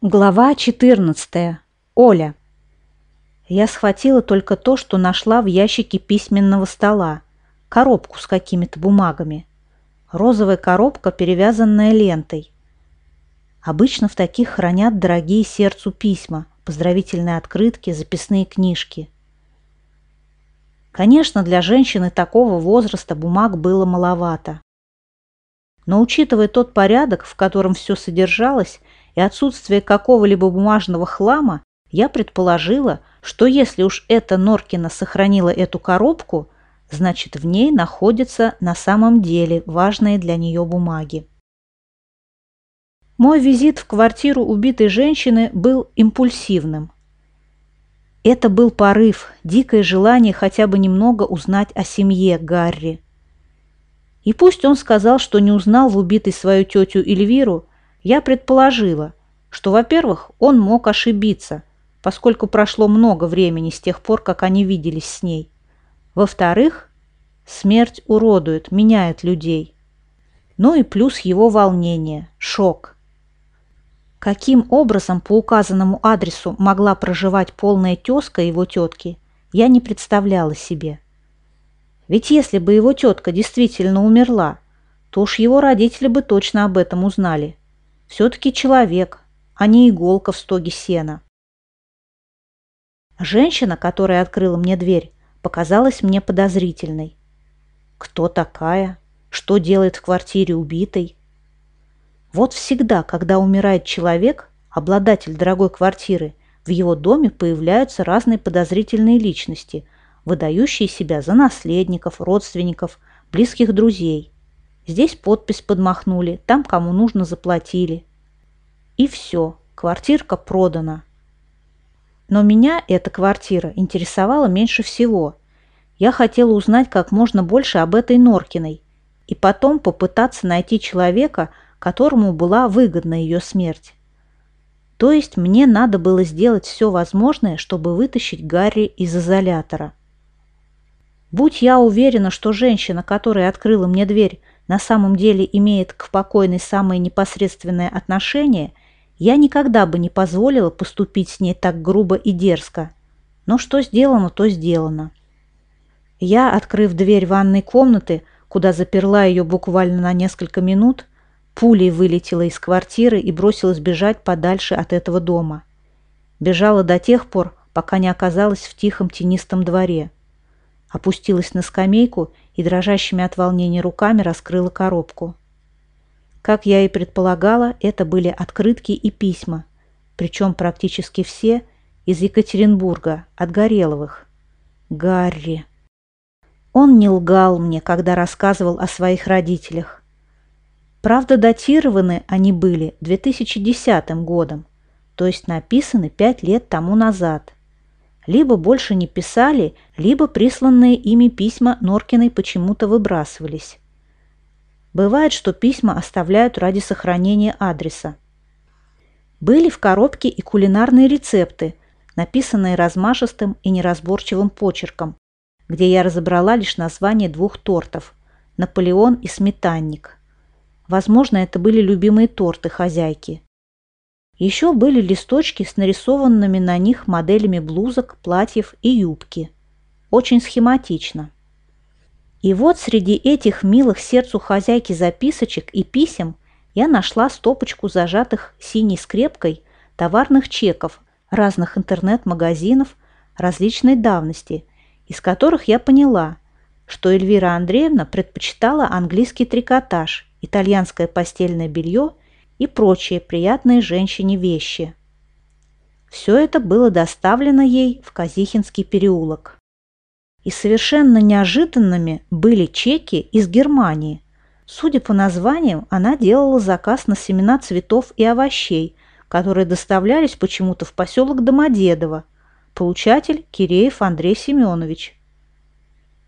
Глава 14. Оля. Я схватила только то, что нашла в ящике письменного стола. Коробку с какими-то бумагами. Розовая коробка, перевязанная лентой. Обычно в таких хранят дорогие сердцу письма, поздравительные открытки, записные книжки. Конечно, для женщины такого возраста бумаг было маловато. Но учитывая тот порядок, в котором все содержалось, и отсутствие какого-либо бумажного хлама, я предположила, что если уж эта Норкина сохранила эту коробку, значит в ней находятся на самом деле важные для нее бумаги. Мой визит в квартиру убитой женщины был импульсивным. Это был порыв, дикое желание хотя бы немного узнать о семье Гарри. И пусть он сказал, что не узнал в убитой свою тетю Эльвиру, я предположила, что, во-первых, он мог ошибиться, поскольку прошло много времени с тех пор, как они виделись с ней. Во-вторых, смерть уродует, меняет людей. Ну и плюс его волнение, шок. Каким образом по указанному адресу могла проживать полная тезка его тетки, я не представляла себе. Ведь если бы его тетка действительно умерла, то уж его родители бы точно об этом узнали. Все-таки человек, а не иголка в стоге сена. Женщина, которая открыла мне дверь, показалась мне подозрительной. Кто такая? Что делает в квартире убитой? Вот всегда, когда умирает человек, обладатель дорогой квартиры, в его доме появляются разные подозрительные личности, выдающие себя за наследников, родственников, близких друзей. Здесь подпись подмахнули, там кому нужно заплатили. И все, квартирка продана. Но меня эта квартира интересовала меньше всего. Я хотела узнать как можно больше об этой Норкиной и потом попытаться найти человека, которому была выгодна ее смерть. То есть мне надо было сделать все возможное, чтобы вытащить Гарри из изолятора. Будь я уверена, что женщина, которая открыла мне дверь, на самом деле имеет к покойной самое непосредственное отношение, я никогда бы не позволила поступить с ней так грубо и дерзко. Но что сделано, то сделано. Я, открыв дверь ванной комнаты, куда заперла ее буквально на несколько минут, пулей вылетела из квартиры и бросилась бежать подальше от этого дома. Бежала до тех пор, пока не оказалась в тихом тенистом дворе. Опустилась на скамейку и дрожащими от волнения руками раскрыла коробку. Как я и предполагала, это были открытки и письма, причем практически все из Екатеринбурга, от Гореловых. Гарри. Он не лгал мне, когда рассказывал о своих родителях. Правда, датированы они были 2010 годом, то есть написаны пять лет тому назад. Либо больше не писали, либо присланные ими письма Норкиной почему-то выбрасывались. Бывает, что письма оставляют ради сохранения адреса. Были в коробке и кулинарные рецепты, написанные размашистым и неразборчивым почерком, где я разобрала лишь название двух тортов – «Наполеон» и «Сметанник». Возможно, это были любимые торты хозяйки. Еще были листочки с нарисованными на них моделями блузок, платьев и юбки. Очень схематично. И вот среди этих милых сердцу хозяйки записочек и писем я нашла стопочку зажатых синей скрепкой товарных чеков разных интернет-магазинов различной давности, из которых я поняла, что Эльвира Андреевна предпочитала английский трикотаж, итальянское постельное белье – и прочие приятные женщине вещи. Все это было доставлено ей в Казихинский переулок. И совершенно неожиданными были чеки из Германии. Судя по названиям, она делала заказ на семена цветов и овощей, которые доставлялись почему-то в поселок Домодедово. Получатель Киреев Андрей Семенович.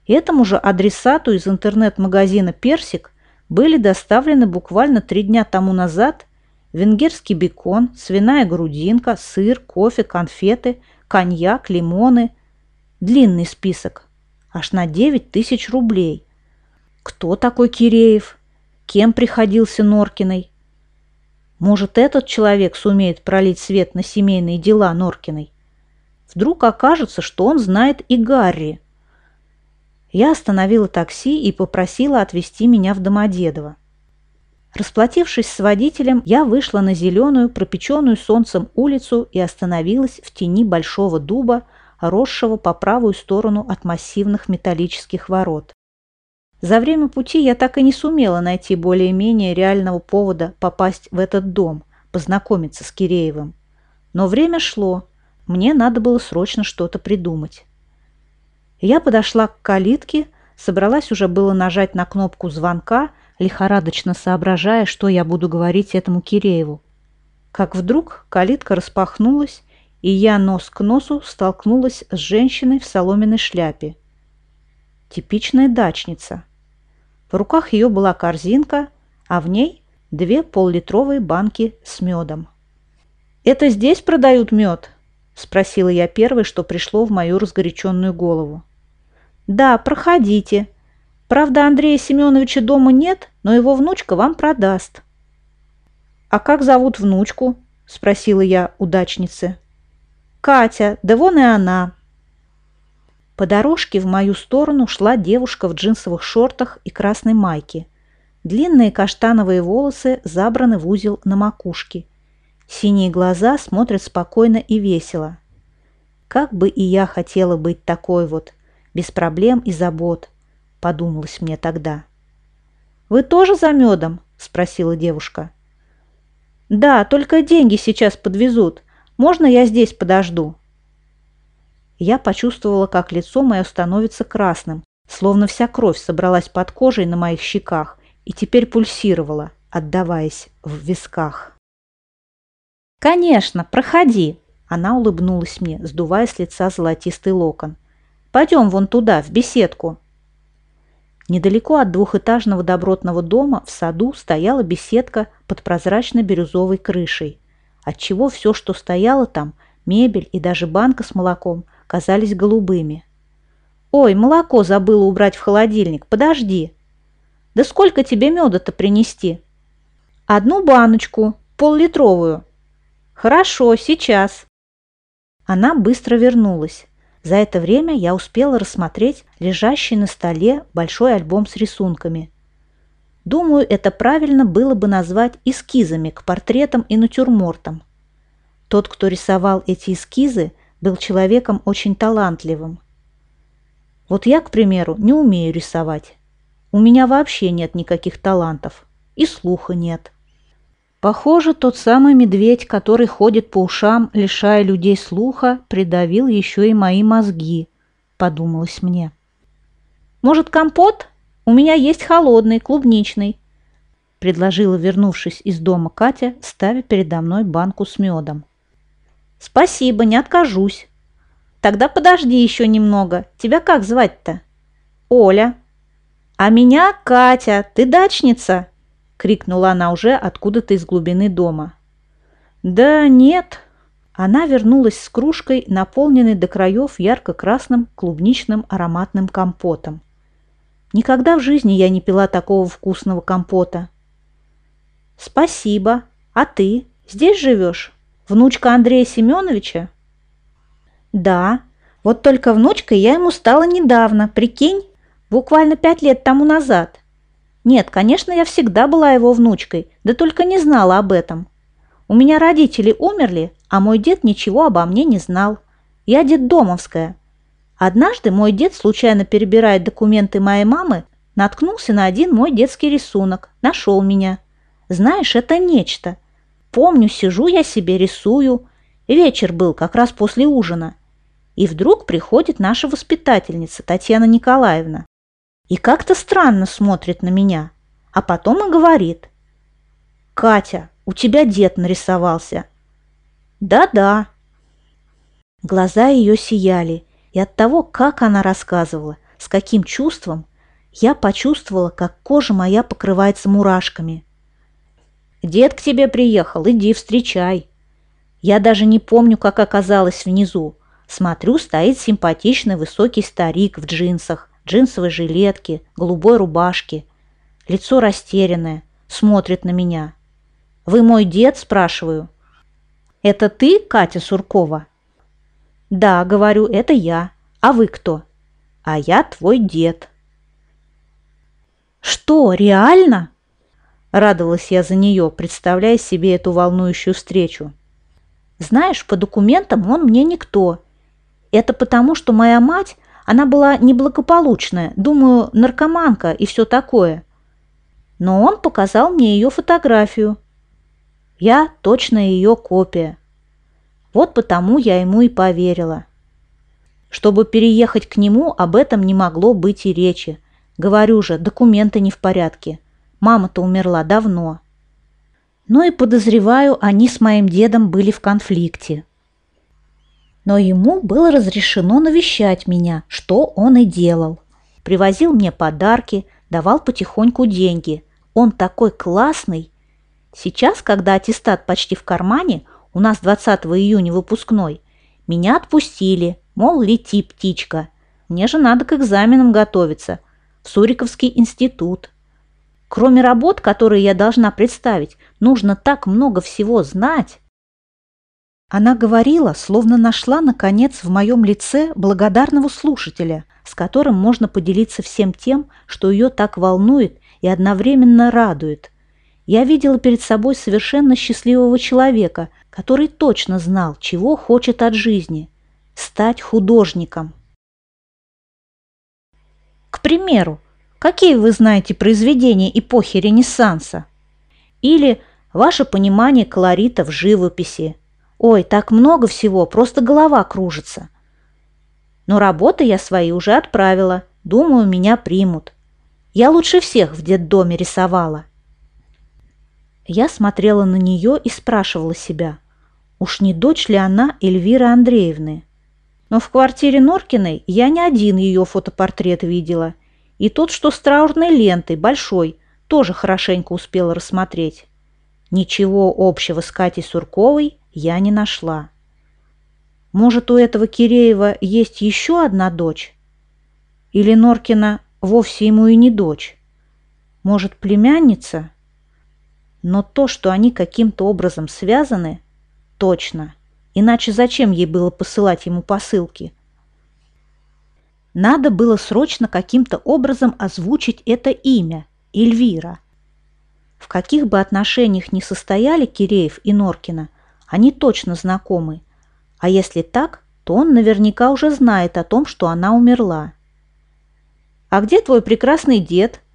Этому же адресату из интернет-магазина «Персик» были доставлены буквально три дня тому назад венгерский бекон, свиная грудинка, сыр, кофе, конфеты, коньяк, лимоны. Длинный список. Аж на 9 тысяч рублей. Кто такой Киреев? Кем приходился Норкиной? Может, этот человек сумеет пролить свет на семейные дела Норкиной? Вдруг окажется, что он знает и Гарри. Я остановила такси и попросила отвезти меня в Домодедово. Расплатившись с водителем, я вышла на зеленую, пропеченную солнцем улицу и остановилась в тени большого дуба, росшего по правую сторону от массивных металлических ворот. За время пути я так и не сумела найти более-менее реального повода попасть в этот дом, познакомиться с Киреевым. Но время шло, мне надо было срочно что-то придумать. Я подошла к калитке, собралась уже было нажать на кнопку звонка, лихорадочно соображая, что я буду говорить этому Кирееву. Как вдруг калитка распахнулась, и я нос к носу столкнулась с женщиной в соломенной шляпе. Типичная дачница. В руках ее была корзинка, а в ней две поллитровые банки с медом. «Это здесь продают мед?» – спросила я первой, что пришло в мою разгоряченную голову. «Да, проходите. Правда, Андрея Семеновича дома нет, но его внучка вам продаст». «А как зовут внучку?» – спросила я удачницы. «Катя, да вон и она», по дорожке в мою сторону шла девушка в джинсовых шортах и красной майке. Длинные каштановые волосы забраны в узел на макушке. Синие глаза смотрят спокойно и весело. Как бы и я хотела быть такой вот, без проблем и забот, подумалось мне тогда. «Вы тоже за медом?» – спросила девушка. «Да, только деньги сейчас подвезут. Можно я здесь подожду?» Я почувствовала, как лицо мое становится красным, словно вся кровь собралась под кожей на моих щеках и теперь пульсировала, отдаваясь в висках. «Конечно, проходи!» Она улыбнулась мне, сдувая с лица золотистый локон. «Пойдем вон туда, в беседку!» Недалеко от двухэтажного добротного дома в саду стояла беседка под прозрачной бирюзовой крышей, отчего все, что стояло там, мебель и даже банка с молоком, казались голубыми. «Ой, молоко забыла убрать в холодильник, подожди!» «Да сколько тебе меда-то принести?» «Одну баночку, поллитровую». «Хорошо, сейчас». Она быстро вернулась. За это время я успела рассмотреть лежащий на столе большой альбом с рисунками. Думаю, это правильно было бы назвать эскизами к портретам и натюрмортам. Тот, кто рисовал эти эскизы, был человеком очень талантливым. Вот я, к примеру, не умею рисовать. У меня вообще нет никаких талантов. И слуха нет. Похоже, тот самый медведь, который ходит по ушам, лишая людей слуха, придавил еще и мои мозги, подумалось мне. Может, компот? У меня есть холодный, клубничный, предложила, вернувшись из дома Катя, ставя передо мной банку с медом. «Спасибо, не откажусь». «Тогда подожди еще немного. Тебя как звать-то?» «Оля». «А меня Катя. Ты дачница?» – крикнула она уже откуда-то из глубины дома. «Да нет». Она вернулась с кружкой, наполненной до краев ярко-красным клубничным ароматным компотом. Никогда в жизни я не пила такого вкусного компота. «Спасибо. А ты здесь живешь?» Внучка Андрея Семеновича? Да, вот только внучкой я ему стала недавно, прикинь, буквально пять лет тому назад. Нет, конечно, я всегда была его внучкой, да только не знала об этом. У меня родители умерли, а мой дед ничего обо мне не знал. Я детдомовская. Однажды мой дед, случайно перебирая документы моей мамы, наткнулся на один мой детский рисунок, нашел меня. Знаешь, это нечто – Помню, сижу я себе, рисую. Вечер был, как раз после ужина. И вдруг приходит наша воспитательница, Татьяна Николаевна. И как-то странно смотрит на меня. А потом и говорит. «Катя, у тебя дед нарисовался». «Да-да». Глаза ее сияли, и от того, как она рассказывала, с каким чувством, я почувствовала, как кожа моя покрывается мурашками – Дед к тебе приехал, иди встречай. Я даже не помню, как оказалась внизу. Смотрю, стоит симпатичный высокий старик в джинсах, джинсовой жилетке, голубой рубашке. Лицо растерянное, смотрит на меня. «Вы мой дед?» – спрашиваю. «Это ты, Катя Суркова?» «Да, говорю, это я. А вы кто?» «А я твой дед». «Что, реально?» Радовалась я за нее, представляя себе эту волнующую встречу. «Знаешь, по документам он мне никто. Это потому, что моя мать, она была неблагополучная, думаю, наркоманка и все такое. Но он показал мне ее фотографию. Я точно ее копия. Вот потому я ему и поверила. Чтобы переехать к нему, об этом не могло быть и речи. Говорю же, документы не в порядке. Мама-то умерла давно. Ну и подозреваю, они с моим дедом были в конфликте. Но ему было разрешено навещать меня, что он и делал. Привозил мне подарки, давал потихоньку деньги. Он такой классный. Сейчас, когда аттестат почти в кармане, у нас 20 июня выпускной, меня отпустили, мол, лети, птичка. Мне же надо к экзаменам готовиться, в Суриковский институт. Кроме работ, которые я должна представить, нужно так много всего знать. Она говорила, словно нашла, наконец, в моем лице благодарного слушателя, с которым можно поделиться всем тем, что ее так волнует и одновременно радует. Я видела перед собой совершенно счастливого человека, который точно знал, чего хочет от жизни – стать художником. К примеру, Какие вы знаете произведения эпохи Ренессанса? Или ваше понимание колорита в живописи? Ой, так много всего, просто голова кружится. Но работы я свои уже отправила. Думаю, меня примут. Я лучше всех в детдоме рисовала. Я смотрела на нее и спрашивала себя, уж не дочь ли она Эльвиры Андреевны. Но в квартире Норкиной я не один ее фотопортрет видела – и тот, что с траурной лентой, большой, тоже хорошенько успела рассмотреть. Ничего общего с Катей Сурковой я не нашла. Может, у этого Киреева есть еще одна дочь? Или Норкина вовсе ему и не дочь? Может, племянница? Но то, что они каким-то образом связаны, точно. Иначе зачем ей было посылать ему посылки? Надо было срочно каким-то образом озвучить это имя – Эльвира. В каких бы отношениях ни состояли Киреев и Норкина, они точно знакомы. А если так, то он наверняка уже знает о том, что она умерла. «А где твой прекрасный дед?» –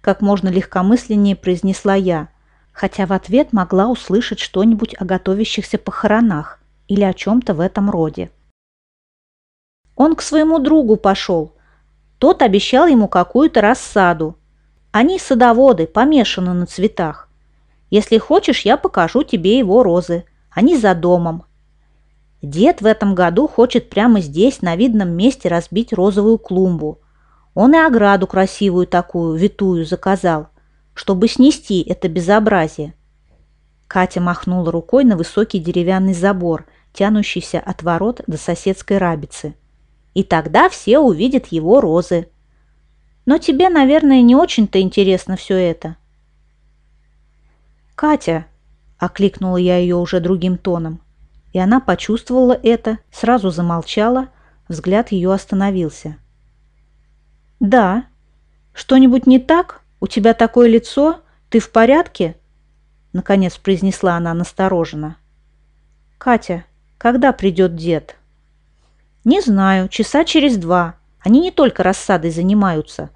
как можно легкомысленнее произнесла я, хотя в ответ могла услышать что-нибудь о готовящихся похоронах или о чем-то в этом роде. Он к своему другу пошел. Тот обещал ему какую-то рассаду. Они садоводы, помешаны на цветах. Если хочешь, я покажу тебе его розы. Они за домом. Дед в этом году хочет прямо здесь, на видном месте, разбить розовую клумбу. Он и ограду красивую такую, витую, заказал, чтобы снести это безобразие. Катя махнула рукой на высокий деревянный забор, тянущийся от ворот до соседской рабицы и тогда все увидят его розы. Но тебе, наверное, не очень-то интересно все это. «Катя!» – окликнула я ее уже другим тоном. И она почувствовала это, сразу замолчала, взгляд ее остановился. «Да. Что-нибудь не так? У тебя такое лицо? Ты в порядке?» Наконец произнесла она настороженно. «Катя, когда придет дед?» «Не знаю, часа через два. Они не только рассадой занимаются.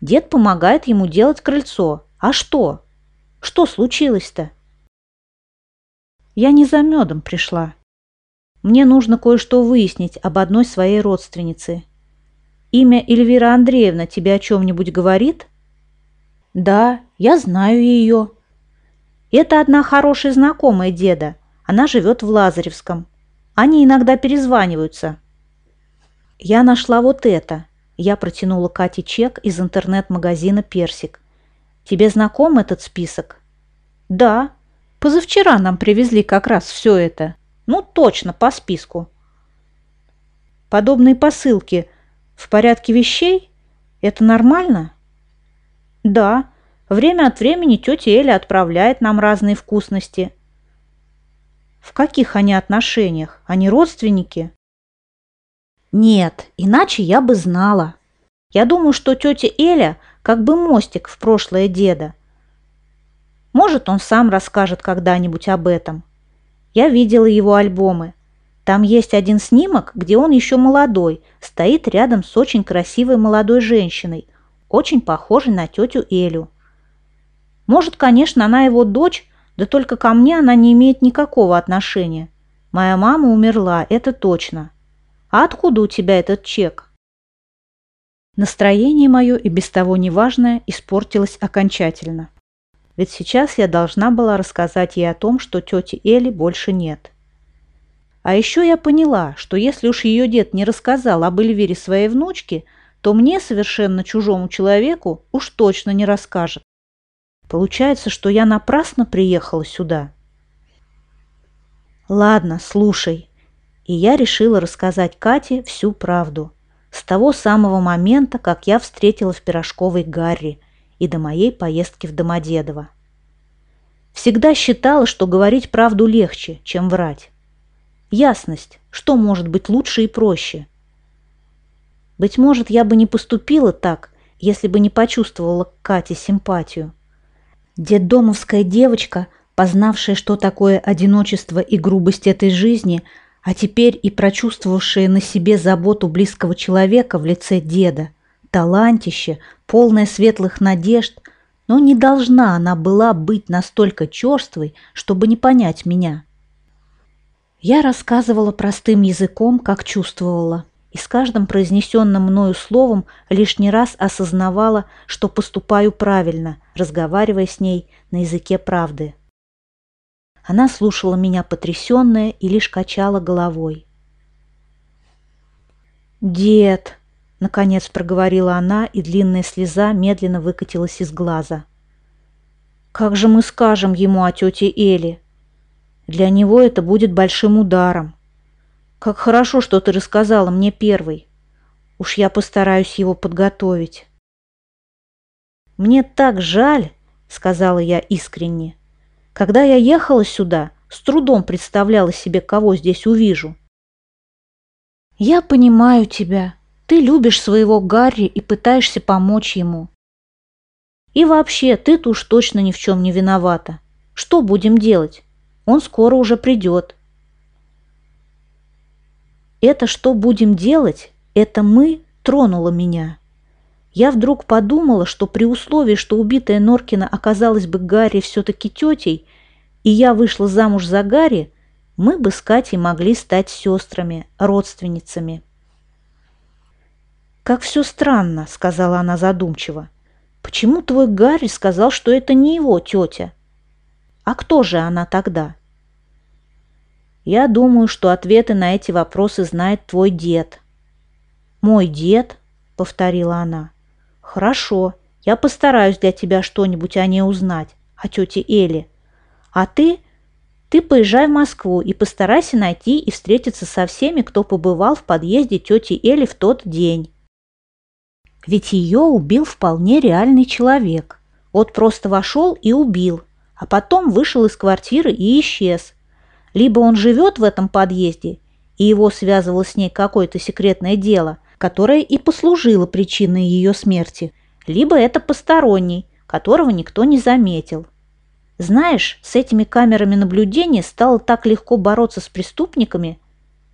Дед помогает ему делать крыльцо. А что? Что случилось-то?» «Я не за медом пришла. Мне нужно кое-что выяснить об одной своей родственнице. Имя Эльвира Андреевна тебе о чем-нибудь говорит?» «Да, я знаю ее. Это одна хорошая знакомая деда. Она живет в Лазаревском. Они иногда перезваниваются». «Я нашла вот это». Я протянула Кате чек из интернет-магазина «Персик». «Тебе знаком этот список?» «Да. Позавчера нам привезли как раз все это. Ну, точно, по списку». «Подобные посылки в порядке вещей? Это нормально?» «Да. Время от времени тетя Эля отправляет нам разные вкусности. В каких они отношениях? Они родственники? Нет, иначе я бы знала. Я думаю, что тетя Эля как бы мостик в прошлое деда. Может, он сам расскажет когда-нибудь об этом. Я видела его альбомы. Там есть один снимок, где он еще молодой, стоит рядом с очень красивой молодой женщиной, очень похожей на тетю Элю. Может, конечно, она его дочь, да только ко мне она не имеет никакого отношения. Моя мама умерла, это точно. А откуда у тебя этот чек? Настроение мое и без того неважное испортилось окончательно. Ведь сейчас я должна была рассказать ей о том, что тети Эли больше нет. А еще я поняла, что если уж ее дед не рассказал об Эльвире своей внучке, то мне, совершенно чужому человеку, уж точно не расскажет. Получается, что я напрасно приехала сюда. Ладно, слушай. И я решила рассказать Кате всю правду. С того самого момента, как я встретила в Пирожковой Гарри и до моей поездки в Домодедово. Всегда считала, что говорить правду легче, чем врать. Ясность, что может быть лучше и проще. Быть может, я бы не поступила так, если бы не почувствовала к Кате симпатию. Деддомовская девочка, познавшая, что такое одиночество и грубость этой жизни, а теперь и прочувствовавшая на себе заботу близкого человека в лице деда, талантище, полное светлых надежд, но не должна она была быть настолько черствой, чтобы не понять меня. Я рассказывала простым языком, как чувствовала и с каждым произнесенным мною словом лишний раз осознавала, что поступаю правильно, разговаривая с ней на языке правды. Она слушала меня потрясенная и лишь качала головой. «Дед!» — наконец проговорила она, и длинная слеза медленно выкатилась из глаза. «Как же мы скажем ему о тете Эли? Для него это будет большим ударом. Как хорошо, что ты рассказала мне первый. Уж я постараюсь его подготовить. Мне так жаль, сказала я искренне. Когда я ехала сюда, с трудом представляла себе, кого здесь увижу. Я понимаю тебя. Ты любишь своего Гарри и пытаешься помочь ему. И вообще, ты-то уж точно ни в чем не виновата. Что будем делать? Он скоро уже придет. Это что будем делать? Это мы тронуло меня. Я вдруг подумала, что при условии, что убитая Норкина оказалась бы Гарри все-таки тетей, и я вышла замуж за Гарри, мы бы с Катей могли стать сестрами, родственницами. «Как все странно», — сказала она задумчиво. «Почему твой Гарри сказал, что это не его тетя? А кто же она тогда?» Я думаю, что ответы на эти вопросы знает твой дед. Мой дед, повторила она. Хорошо, я постараюсь для тебя что-нибудь о ней узнать, о тете Эле. А ты, ты поезжай в Москву и постарайся найти и встретиться со всеми, кто побывал в подъезде тети Эли в тот день. Ведь ее убил вполне реальный человек. Вот просто вошел и убил, а потом вышел из квартиры и исчез. Либо он живет в этом подъезде, и его связывало с ней какое-то секретное дело, которое и послужило причиной ее смерти, либо это посторонний, которого никто не заметил. Знаешь, с этими камерами наблюдения стало так легко бороться с преступниками.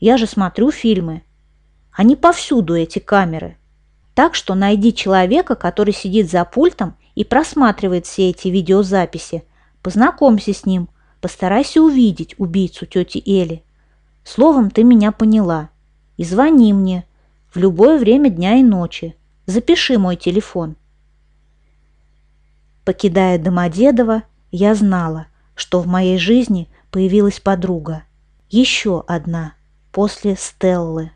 Я же смотрю фильмы. Они повсюду, эти камеры. Так что найди человека, который сидит за пультом и просматривает все эти видеозаписи. Познакомься с ним, Постарайся увидеть убийцу тети Эли. Словом, ты меня поняла. И звони мне в любое время дня и ночи. Запиши мой телефон. Покидая Домодедово, я знала, что в моей жизни появилась подруга. Еще одна, после Стеллы.